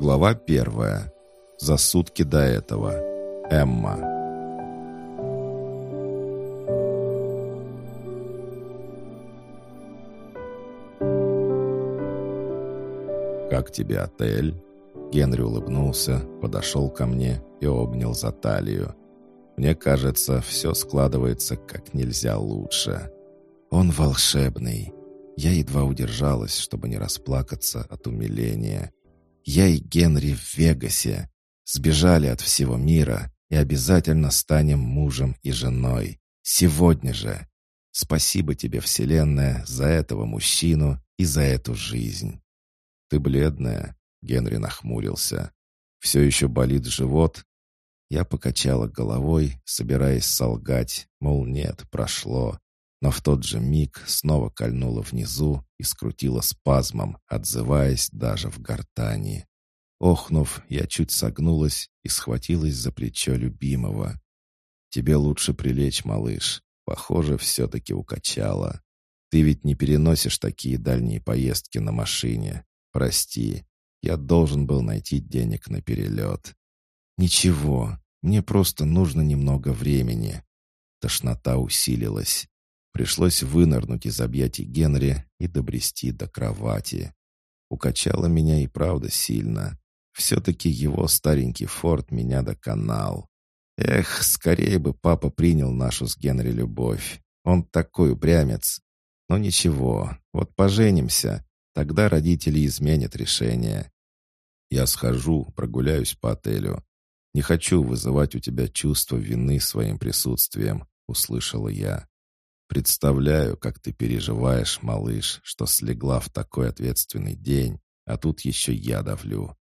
Глава первая. За сутки до этого. Эмма. «Как тебе отель?» Генри улыбнулся, подошел ко мне и обнял за талию. «Мне кажется, все складывается как нельзя лучше. Он волшебный». Я едва удержалась, чтобы не расплакаться от умиления. Я и Генри в Вегасе. Сбежали от всего мира и обязательно станем мужем и женой. Сегодня же. Спасибо тебе, Вселенная, за этого мужчину и за эту жизнь. Ты бледная, Генри нахмурился. Все еще болит живот? Я покачала головой, собираясь солгать, мол, нет, прошло но в тот же миг снова кольнула внизу и скрутила спазмом, отзываясь даже в гортани. Охнув, я чуть согнулась и схватилась за плечо любимого. «Тебе лучше прилечь, малыш. Похоже, все-таки укачало. Ты ведь не переносишь такие дальние поездки на машине. Прости, я должен был найти денег на перелет». «Ничего, мне просто нужно немного времени». Тошнота усилилась. Пришлось вынырнуть из объятий Генри и добрести до кровати. Укачало меня и правда сильно. Все-таки его старенький форт меня доконал. Эх, скорее бы папа принял нашу с Генри любовь. Он такой упрямец. Но ничего, вот поженимся, тогда родители изменят решение. Я схожу, прогуляюсь по отелю. Не хочу вызывать у тебя чувство вины своим присутствием, услышала я. Представляю, как ты переживаешь, малыш, что слегла в такой ответственный день, а тут еще я давлю.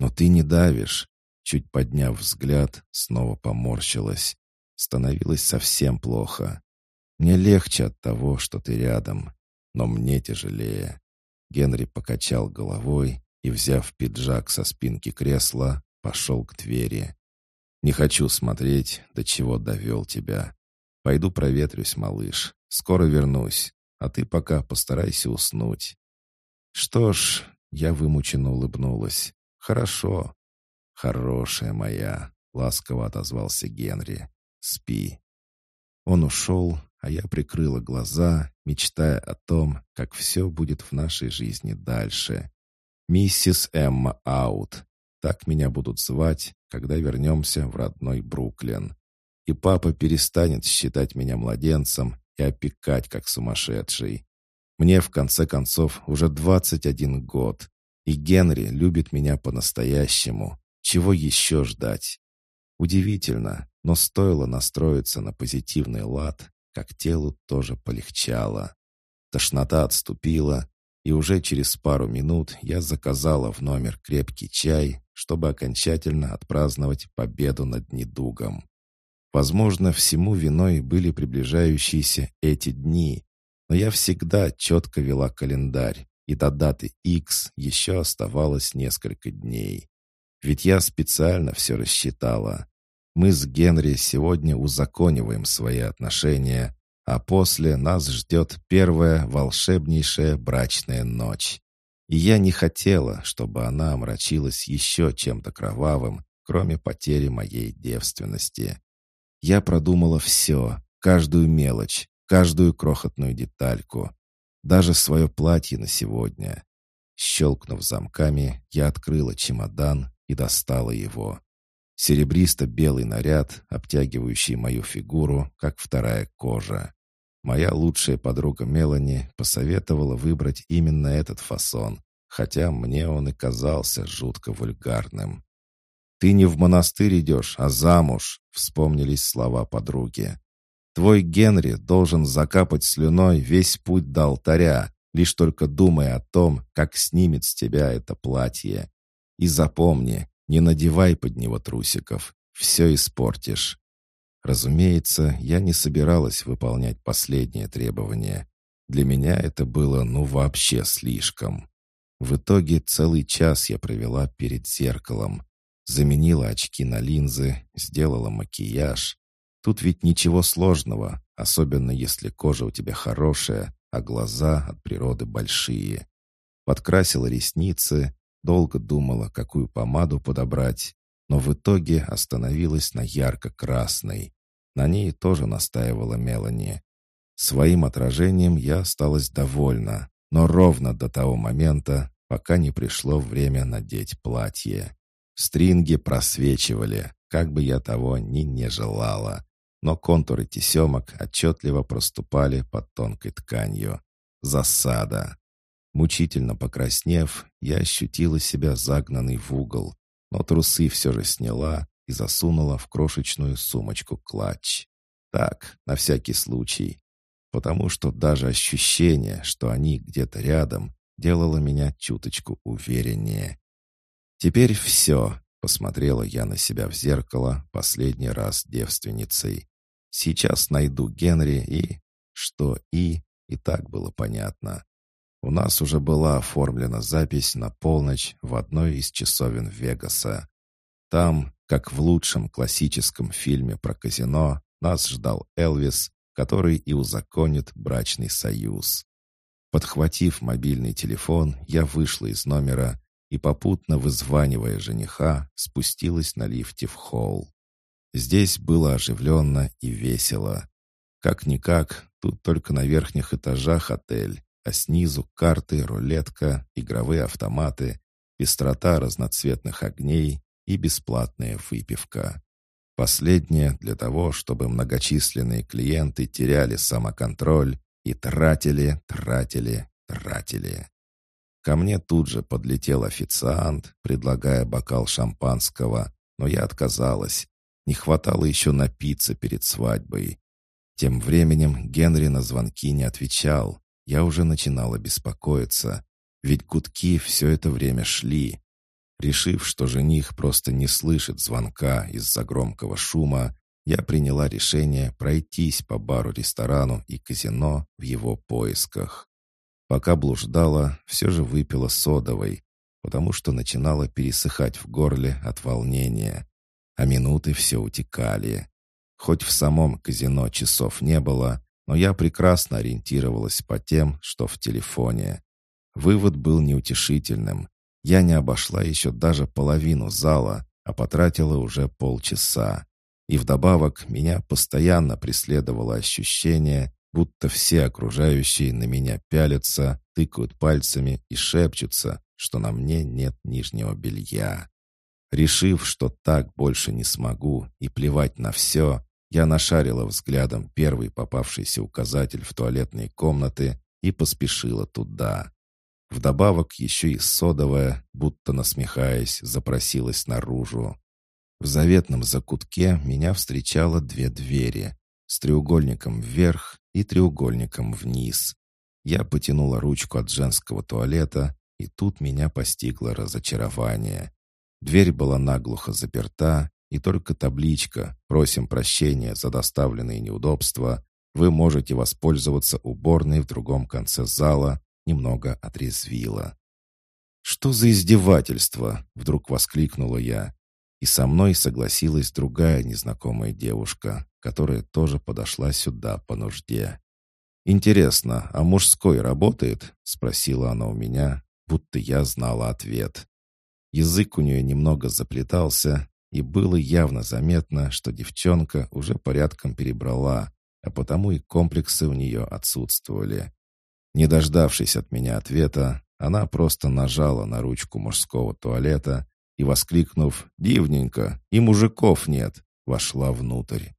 Но ты не давишь. Чуть подняв взгляд, снова поморщилась. Становилось совсем плохо. Мне легче от того, что ты рядом, но мне тяжелее. Генри покачал головой и, взяв пиджак со спинки кресла, пошел к двери. «Не хочу смотреть, до чего довел тебя. Пойду проветрюсь, малыш. Скоро вернусь, а ты пока постарайся уснуть». «Что ж», — я вымученно улыбнулась. «Хорошо». «Хорошая моя», — ласково отозвался Генри. «Спи». Он ушел, а я прикрыла глаза, мечтая о том, как все будет в нашей жизни дальше. «Миссис Эмма Аут». Так меня будут звать, когда вернемся в родной Бруклин и папа перестанет считать меня младенцем и опекать как сумасшедший. Мне, в конце концов, уже 21 год, и Генри любит меня по-настоящему. Чего еще ждать? Удивительно, но стоило настроиться на позитивный лад, как телу тоже полегчало. Тошнота отступила, и уже через пару минут я заказала в номер крепкий чай, чтобы окончательно отпраздновать победу над недугом. Возможно, всему виной были приближающиеся эти дни, но я всегда четко вела календарь, и до даты X еще оставалось несколько дней. Ведь я специально все рассчитала. Мы с Генри сегодня узакониваем свои отношения, а после нас ждет первая волшебнейшая брачная ночь. И я не хотела, чтобы она омрачилась еще чем-то кровавым, кроме потери моей девственности. Я продумала все, каждую мелочь, каждую крохотную детальку, даже свое платье на сегодня. Щелкнув замками, я открыла чемодан и достала его. Серебристо-белый наряд, обтягивающий мою фигуру, как вторая кожа. Моя лучшая подруга Мелани посоветовала выбрать именно этот фасон, хотя мне он и казался жутко вульгарным. «Ты не в монастырь идешь, а замуж», — вспомнились слова подруги. «Твой Генри должен закапать слюной весь путь до алтаря, лишь только думая о том, как снимет с тебя это платье. И запомни, не надевай под него трусиков, все испортишь». Разумеется, я не собиралась выполнять последнее требование. Для меня это было ну вообще слишком. В итоге целый час я провела перед зеркалом, Заменила очки на линзы, сделала макияж. Тут ведь ничего сложного, особенно если кожа у тебя хорошая, а глаза от природы большие. Подкрасила ресницы, долго думала, какую помаду подобрать, но в итоге остановилась на ярко-красной. На ней тоже настаивала Мелани. Своим отражением я осталась довольна, но ровно до того момента, пока не пришло время надеть платье. Стринги просвечивали, как бы я того ни не желала, но контуры тесемок отчетливо проступали под тонкой тканью. Засада. Мучительно покраснев, я ощутила себя загнанной в угол, но трусы все же сняла и засунула в крошечную сумочку клатч. Так, на всякий случай потому что даже ощущение, что они где-то рядом, делало меня чуточку увереннее. «Теперь все», — посмотрела я на себя в зеркало последний раз девственницей. «Сейчас найду Генри и...» Что «и» и так было понятно. У нас уже была оформлена запись на полночь в одной из часовен Вегаса. Там, как в лучшем классическом фильме про казино, нас ждал Элвис, который и узаконит брачный союз. Подхватив мобильный телефон, я вышла из номера и, попутно вызванивая жениха, спустилась на лифте в холл. Здесь было оживленно и весело. Как-никак, тут только на верхних этажах отель, а снизу карты, рулетка, игровые автоматы, пестрота разноцветных огней и бесплатная выпивка. Последнее для того, чтобы многочисленные клиенты теряли самоконтроль и тратили, тратили, тратили. Ко мне тут же подлетел официант, предлагая бокал шампанского, но я отказалась. Не хватало еще напиться перед свадьбой. Тем временем Генри на звонки не отвечал. Я уже начинала беспокоиться, ведь гудки все это время шли. Решив, что жених просто не слышит звонка из-за громкого шума, я приняла решение пройтись по бару-ресторану и казино в его поисках. Пока блуждала, все же выпила содовой, потому что начинала пересыхать в горле от волнения. А минуты все утекали. Хоть в самом казино часов не было, но я прекрасно ориентировалась по тем, что в телефоне. Вывод был неутешительным. Я не обошла еще даже половину зала, а потратила уже полчаса. И вдобавок меня постоянно преследовало ощущение, будто все окружающие на меня пялятся, тыкают пальцами и шепчутся, что на мне нет нижнего белья. Решив, что так больше не смогу и плевать на все, я нашарила взглядом первый попавшийся указатель в туалетные комнаты и поспешила туда. Вдобавок еще и содовая, будто насмехаясь, запросилась наружу. В заветном закутке меня встречало две двери с треугольником вверх и треугольником вниз. Я потянула ручку от женского туалета, и тут меня постигло разочарование. Дверь была наглухо заперта, и только табличка «Просим прощения за доставленные неудобства» вы можете воспользоваться уборной в другом конце зала немного отрезвило. «Что за издевательство?» — вдруг воскликнула я. И со мной согласилась другая незнакомая девушка, которая тоже подошла сюда по нужде. «Интересно, а мужской работает?» — спросила она у меня, будто я знала ответ. Язык у нее немного заплетался, и было явно заметно, что девчонка уже порядком перебрала, а потому и комплексы у нее отсутствовали. Не дождавшись от меня ответа, она просто нажала на ручку мужского туалета и, воскликнув «Дивненько! И мужиков нет!» вошла внутрь.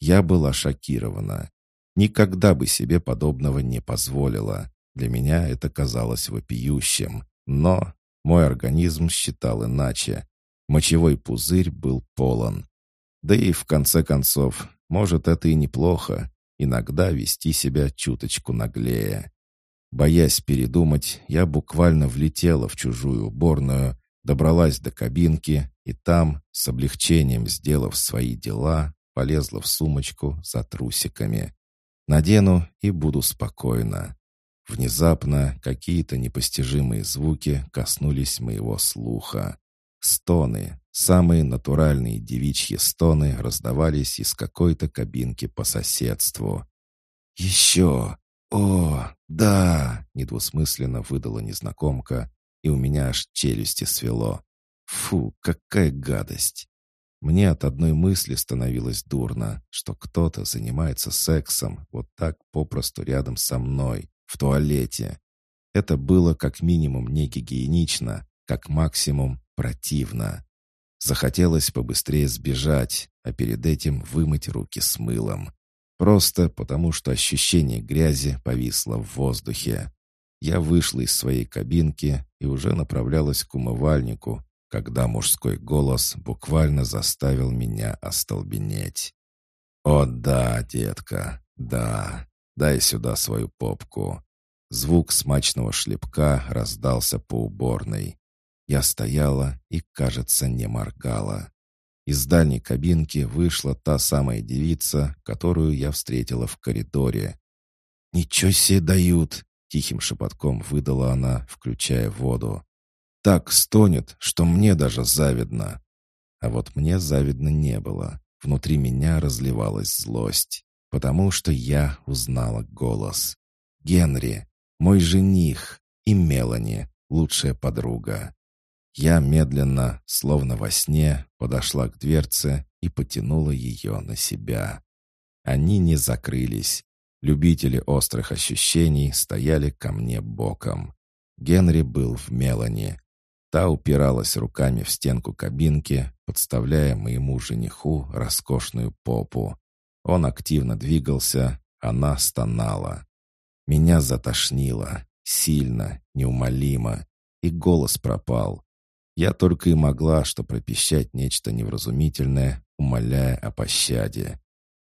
Я была шокирована. Никогда бы себе подобного не позволила. Для меня это казалось вопиющим. Но мой организм считал иначе. Мочевой пузырь был полон. Да и в конце концов, может, это и неплохо. Иногда вести себя чуточку наглее. Боясь передумать, я буквально влетела в чужую уборную, добралась до кабинки и там, с облегчением сделав свои дела, полезла в сумочку за трусиками. Надену и буду спокойна. Внезапно какие-то непостижимые звуки коснулись моего слуха. Стоны, самые натуральные девичьи стоны раздавались из какой-то кабинки по соседству. «Еще! О, да!» — недвусмысленно выдала незнакомка и у меня аж челюсти свело. Фу, какая гадость! Мне от одной мысли становилось дурно, что кто-то занимается сексом вот так попросту рядом со мной, в туалете. Это было как минимум не гигиенично, как максимум противно. Захотелось побыстрее сбежать, а перед этим вымыть руки с мылом. Просто потому, что ощущение грязи повисло в воздухе. Я вышла из своей кабинки и уже направлялась к умывальнику, когда мужской голос буквально заставил меня остолбенеть. «О да, детка, да, дай сюда свою попку». Звук смачного шлепка раздался по уборной. Я стояла и, кажется, не моргала. Из дальней кабинки вышла та самая девица, которую я встретила в коридоре. «Ничего себе дают!» — тихим шепотком выдала она, включая воду. «Так стонет, что мне даже завидно». А вот мне завидно не было. Внутри меня разливалась злость, потому что я узнала голос. Генри, мой жених, и Мелани, лучшая подруга. Я медленно, словно во сне, подошла к дверце и потянула ее на себя. Они не закрылись. Любители острых ощущений стояли ко мне боком. Генри был в Мелани. Та упиралась руками в стенку кабинки, подставляя моему жениху роскошную попу. Он активно двигался, она стонала. Меня затошнило, сильно, неумолимо, и голос пропал. Я только и могла что пропищать нечто невразумительное, умоляя о пощаде.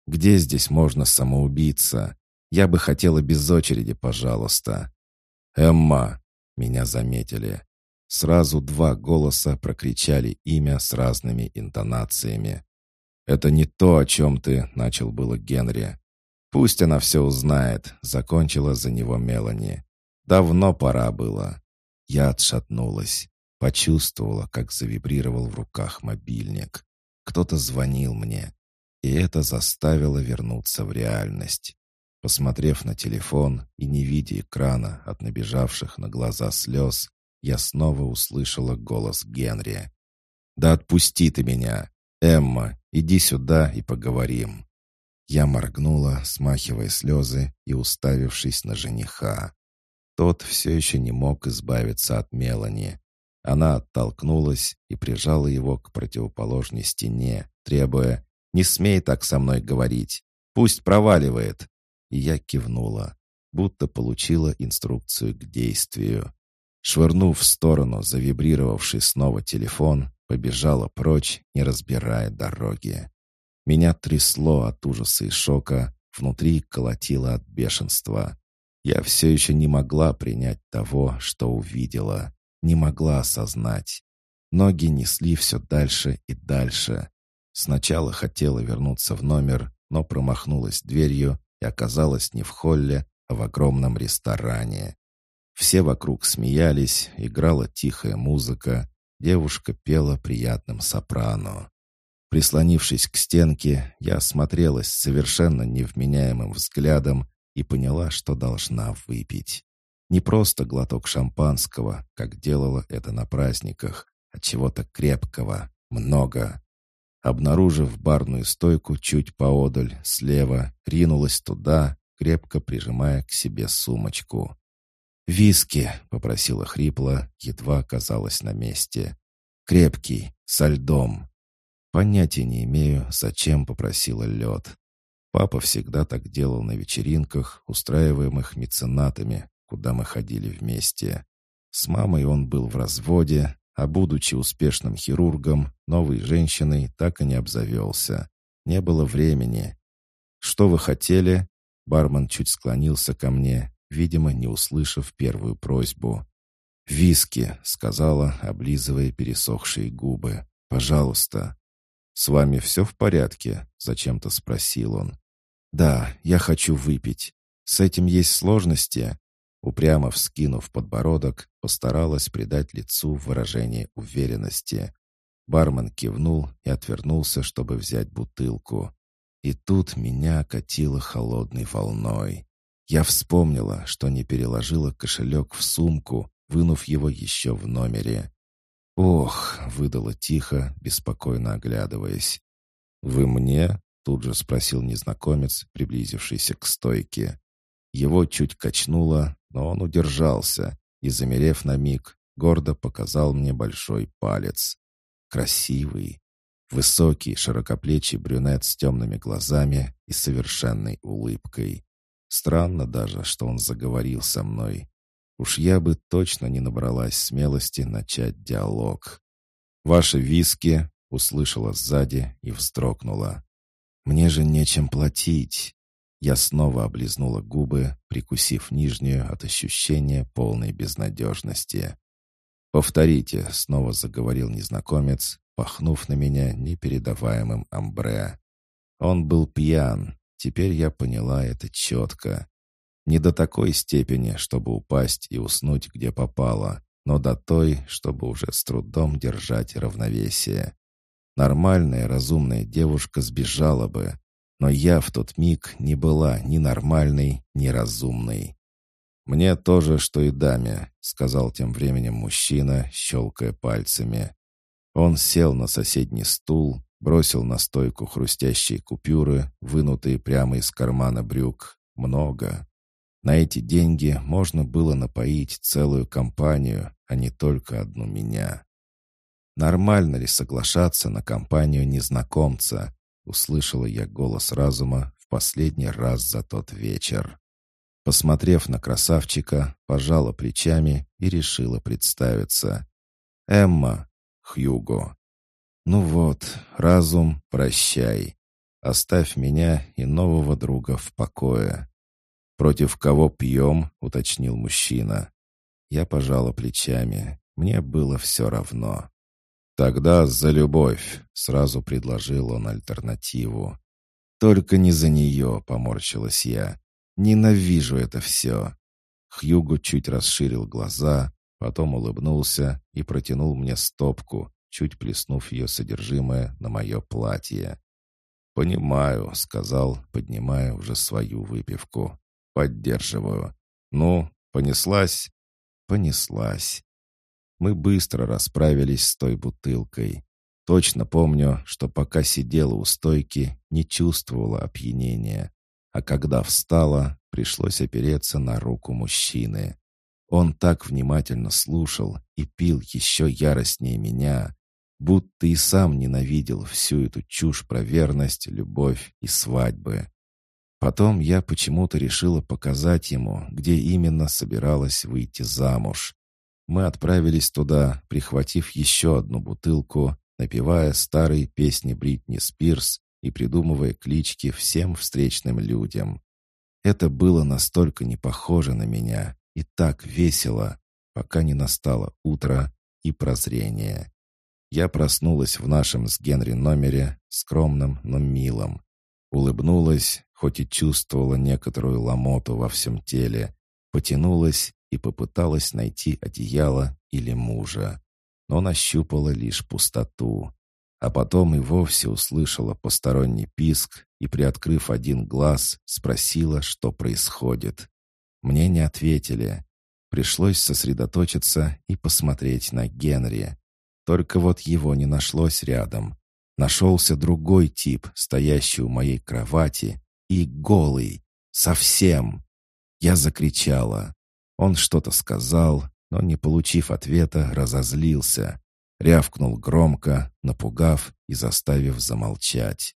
«Где здесь можно самоубиться? Я бы хотела без очереди, пожалуйста». «Эмма!» — меня заметили. Сразу два голоса прокричали имя с разными интонациями. «Это не то, о чем ты», — начал было Генри. «Пусть она все узнает», — закончила за него Мелани. «Давно пора было». Я отшатнулась. Почувствовала, как завибрировал в руках мобильник. Кто-то звонил мне, и это заставило вернуться в реальность. Посмотрев на телефон и не видя экрана от набежавших на глаза слез, я снова услышала голос Генри. «Да отпусти ты меня! Эмма, иди сюда и поговорим!» Я моргнула, смахивая слезы и уставившись на жениха. Тот все еще не мог избавиться от Мелани, она оттолкнулась и прижала его к противоположной стене, требуя «Не смей так со мной говорить! Пусть проваливает!» И я кивнула, будто получила инструкцию к действию. Швырнув в сторону завибрировавший снова телефон, побежала прочь, не разбирая дороги. Меня трясло от ужаса и шока, внутри колотило от бешенства. Я все еще не могла принять того, что увидела не могла осознать. Ноги несли все дальше и дальше. Сначала хотела вернуться в номер, но промахнулась дверью и оказалась не в холле, а в огромном ресторане. Все вокруг смеялись, играла тихая музыка, девушка пела приятным сопрано. Прислонившись к стенке, я осмотрелась совершенно невменяемым взглядом и поняла, что должна выпить. Не просто глоток шампанского, как делала это на праздниках, а чего-то крепкого, много. Обнаружив барную стойку чуть поодаль, слева, ринулась туда, крепко прижимая к себе сумочку. «Виски!» — попросила хрипло, едва оказалась на месте. «Крепкий, со льдом!» Понятия не имею, зачем попросила лед. Папа всегда так делал на вечеринках, устраиваемых меценатами, куда мы ходили вместе. С мамой он был в разводе, а будучи успешным хирургом, новой женщиной так и не обзавелся. Не было времени. «Что вы хотели?» Бармен чуть склонился ко мне, видимо, не услышав первую просьбу. «Виски», — сказала, облизывая пересохшие губы. «Пожалуйста». «С вами все в порядке?» — зачем-то спросил он. «Да, я хочу выпить. С этим есть сложности?» Упрямо вскинув подбородок, постаралась придать лицу выражение уверенности. Бармен кивнул и отвернулся, чтобы взять бутылку. И тут меня окатило холодной волной. Я вспомнила, что не переложила кошелек в сумку, вынув его еще в номере. «Ох!» — выдала тихо, беспокойно оглядываясь. «Вы мне?» — тут же спросил незнакомец, приблизившийся к стойке. Его чуть качнуло, но он удержался и, замерев на миг, гордо показал мне большой палец. Красивый, высокий, широкоплечий брюнет с темными глазами и совершенной улыбкой. Странно даже, что он заговорил со мной. Уж я бы точно не набралась смелости начать диалог. «Ваши виски!» — услышала сзади и вздрогнула. «Мне же нечем платить!» Я снова облизнула губы, прикусив нижнюю от ощущения полной безнадежности. «Повторите», — снова заговорил незнакомец, пахнув на меня непередаваемым амбре. Он был пьян, теперь я поняла это четко. Не до такой степени, чтобы упасть и уснуть, где попало, но до той, чтобы уже с трудом держать равновесие. Нормальная, разумная девушка сбежала бы, но я в тот миг не была ни нормальной, ни разумной. «Мне тоже, что и даме», — сказал тем временем мужчина, щелкая пальцами. Он сел на соседний стул, бросил на стойку хрустящие купюры, вынутые прямо из кармана брюк. Много. На эти деньги можно было напоить целую компанию, а не только одну меня. Нормально ли соглашаться на компанию незнакомца, Услышала я голос разума в последний раз за тот вечер. Посмотрев на красавчика, пожала плечами и решила представиться. «Эмма, Хьюго». «Ну вот, разум, прощай. Оставь меня и нового друга в покое». «Против кого пьем?» — уточнил мужчина. Я пожала плечами. Мне было все равно. «Тогда за любовь», — сразу предложил он альтернативу. «Только не за нее», — поморщилась я. «Ненавижу это все». Хьюго чуть расширил глаза, потом улыбнулся и протянул мне стопку, чуть плеснув ее содержимое на мое платье. «Понимаю», — сказал, поднимая уже свою выпивку. «Поддерживаю. Ну, понеслась?» «Понеслась». Мы быстро расправились с той бутылкой. Точно помню, что пока сидела у стойки, не чувствовала опьянения. А когда встала, пришлось опереться на руку мужчины. Он так внимательно слушал и пил еще яростнее меня, будто и сам ненавидел всю эту чушь про верность, любовь и свадьбы. Потом я почему-то решила показать ему, где именно собиралась выйти замуж. Мы отправились туда, прихватив еще одну бутылку, напевая старые песни Бритни Спирс и придумывая клички всем встречным людям. Это было настолько не похоже на меня и так весело, пока не настало утро и прозрение. Я проснулась в нашем с Генри номере, скромном, но милом. Улыбнулась, хоть и чувствовала некоторую ломоту во всем теле, потянулась и попыталась найти одеяло или мужа, но нащупала лишь пустоту. А потом и вовсе услышала посторонний писк и, приоткрыв один глаз, спросила, что происходит. Мне не ответили. Пришлось сосредоточиться и посмотреть на Генри. Только вот его не нашлось рядом. Нашелся другой тип, стоящий у моей кровати, и голый. Совсем. Я закричала. Он что-то сказал, но, не получив ответа, разозлился. Рявкнул громко, напугав и заставив замолчать.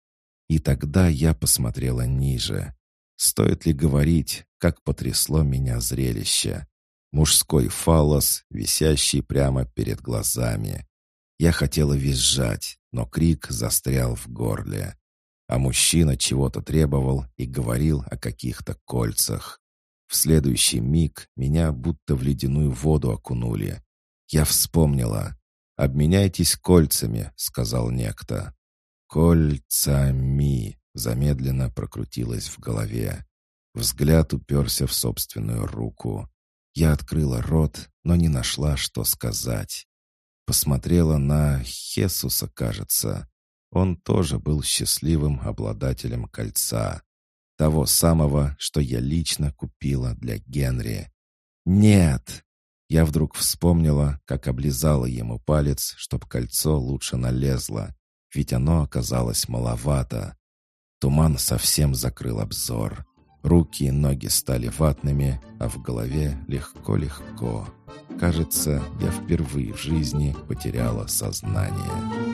И тогда я посмотрела ниже. Стоит ли говорить, как потрясло меня зрелище? Мужской фалос, висящий прямо перед глазами. Я хотела визжать, но крик застрял в горле. А мужчина чего-то требовал и говорил о каких-то кольцах. В следующий миг меня будто в ледяную воду окунули. Я вспомнила. «Обменяйтесь кольцами», — сказал некто. «Кольцами», — замедленно прокрутилось в голове. Взгляд уперся в собственную руку. Я открыла рот, но не нашла, что сказать. Посмотрела на Хесуса, кажется. Он тоже был счастливым обладателем кольца. Того самого, что я лично купила для Генри. «Нет!» Я вдруг вспомнила, как облизала ему палец, чтоб кольцо лучше налезло, ведь оно оказалось маловато. Туман совсем закрыл обзор. Руки и ноги стали ватными, а в голове легко-легко. Кажется, я впервые в жизни потеряла сознание.